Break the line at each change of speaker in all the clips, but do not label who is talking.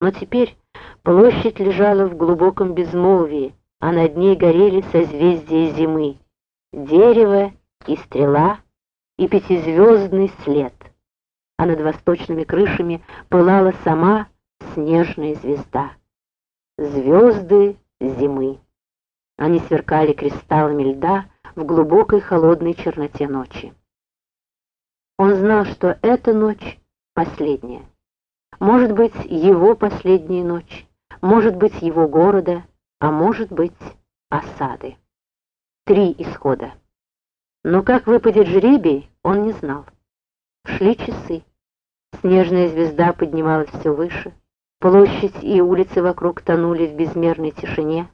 Но теперь площадь лежала в глубоком безмолвии, а над ней горели созвездия зимы, дерево и стрела, и пятизвездный след, а над восточными крышами пылала сама снежная звезда. Звезды зимы. Они сверкали кристаллами льда в глубокой холодной черноте ночи. Он знал, что эта ночь последняя. Может быть, его последняя ночь, может быть, его города, а может быть, осады. Три исхода. Но как выпадет жребий, он не знал. Шли часы. Снежная звезда поднималась все выше. Площадь и улицы вокруг тонули в безмерной тишине,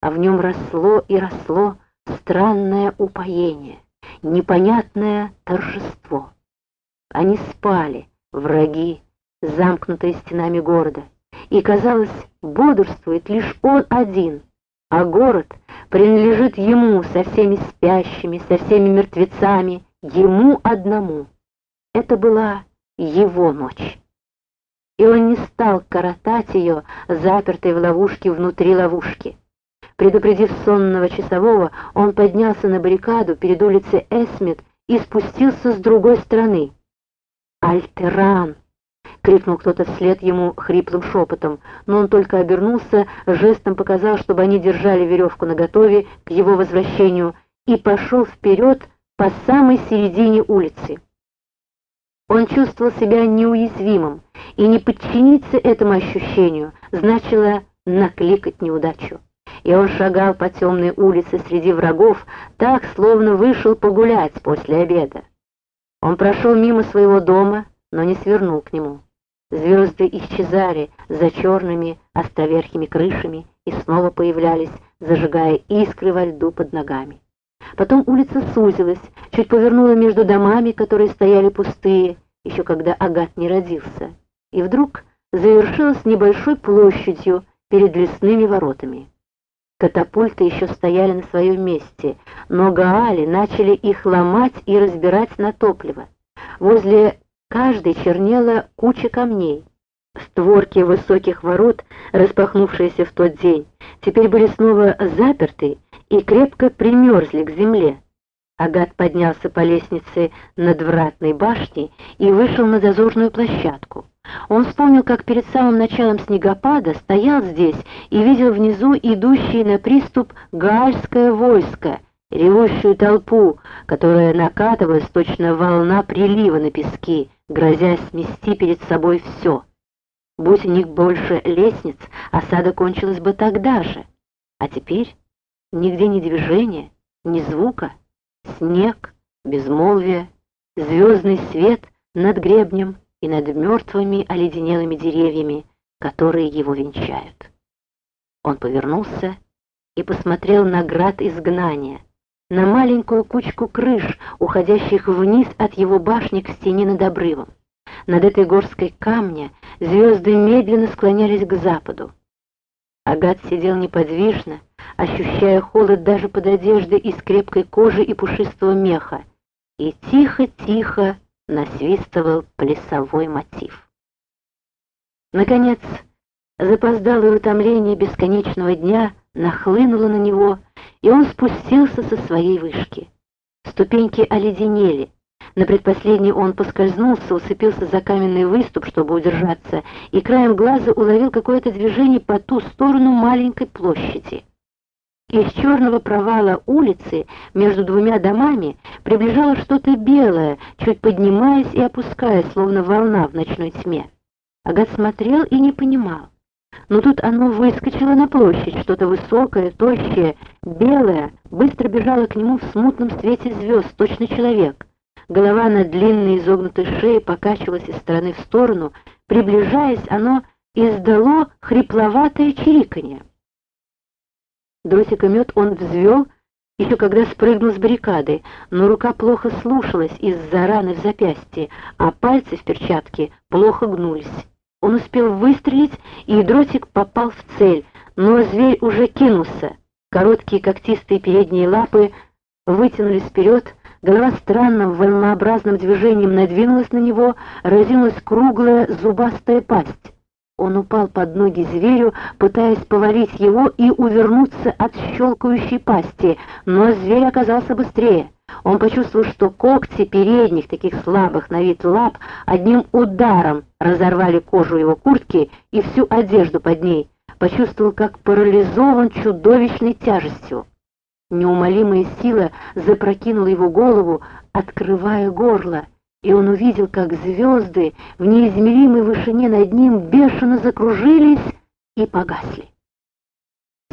а в нем росло и росло странное упоение, непонятное торжество. Они спали, враги, замкнутые стенами города, и, казалось, бодрствует лишь он один, а город принадлежит ему со всеми спящими, со всеми мертвецами, ему одному. Это была его ночь. И он не стал коротать ее, запертой в ловушке внутри ловушки. Предупредив сонного часового, он поднялся на баррикаду перед улицей Эсмит и спустился с другой стороны. «Альтеран!» — крикнул кто-то вслед ему хриплым шепотом, но он только обернулся, жестом показал, чтобы они держали веревку наготове к его возвращению, и пошел вперед по самой середине улицы. Он чувствовал себя неуязвимым, и не подчиниться этому ощущению значило накликать неудачу. И он шагал по темной улице среди врагов, так, словно вышел погулять после обеда. Он прошел мимо своего дома, но не свернул к нему. Звезды исчезали за черными островерхими крышами и снова появлялись, зажигая искры во льду под ногами. Потом улица сузилась, чуть повернула между домами, которые стояли пустые, еще когда Агат не родился, и вдруг завершилась небольшой площадью перед лесными воротами. Катапульты еще стояли на своем месте, но Гаали начали их ломать и разбирать на топливо. Возле каждой чернела куча камней. Створки высоких ворот, распахнувшиеся в тот день, теперь были снова заперты и крепко примерзли к земле. Агат поднялся по лестнице над вратной башней и вышел на дозорную площадку. Он вспомнил, как перед самым началом снегопада стоял здесь и видел внизу идущее на приступ гальское войско, ревущую толпу, которая накатывалась точно волна прилива на пески, грозя смести перед собой все. Будь у них больше лестниц, осада кончилась бы тогда же. А теперь нигде ни движения, ни звука, снег, безмолвие, звездный свет над гребнем — и над мертвыми оледенелыми деревьями, которые его венчают. Он повернулся и посмотрел на град изгнания, на маленькую кучку крыш, уходящих вниз от его башни к стене над обрывом. Над этой горской камня звезды медленно склонялись к западу. Агат сидел неподвижно, ощущая холод даже под одеждой из крепкой кожи и пушистого меха, и тихо-тихо насвистывал плясовой мотив. Наконец, запоздалое утомление бесконечного дня нахлынуло на него, и он спустился со своей вышки. Ступеньки оледенели. На предпоследней он поскользнулся, уцепился за каменный выступ, чтобы удержаться, и краем глаза уловил какое-то движение по ту сторону маленькой площади. Из черного провала улицы между двумя домами приближалось что-то белое, чуть поднимаясь и опускаясь, словно волна в ночной тьме. Агат смотрел и не понимал. Но тут оно выскочило на площадь, что-то высокое, тощее, белое, быстро бежало к нему в смутном свете звезд, точно человек. Голова на длинной изогнутой шее покачивалась из стороны в сторону, приближаясь, оно издало хрипловатое чириканье. Дротикомет он взвел, еще когда спрыгнул с баррикады, но рука плохо слушалась из-за раны в запястье, а пальцы в перчатке плохо гнулись. Он успел выстрелить, и дротик попал в цель, но зверь уже кинулся. Короткие когтистые передние лапы вытянулись вперед, голова странным волнообразным движением надвинулась на него, разинулась круглая зубастая пасть. Он упал под ноги зверю, пытаясь повалить его и увернуться от щелкающей пасти, но зверь оказался быстрее. Он почувствовал, что когти передних, таких слабых на вид лап, одним ударом разорвали кожу его куртки и всю одежду под ней. Почувствовал, как парализован чудовищной тяжестью. Неумолимая сила запрокинула его голову, открывая горло, и он увидел, как звезды в неизмеримой вышине над ним бешено закружились и погасли.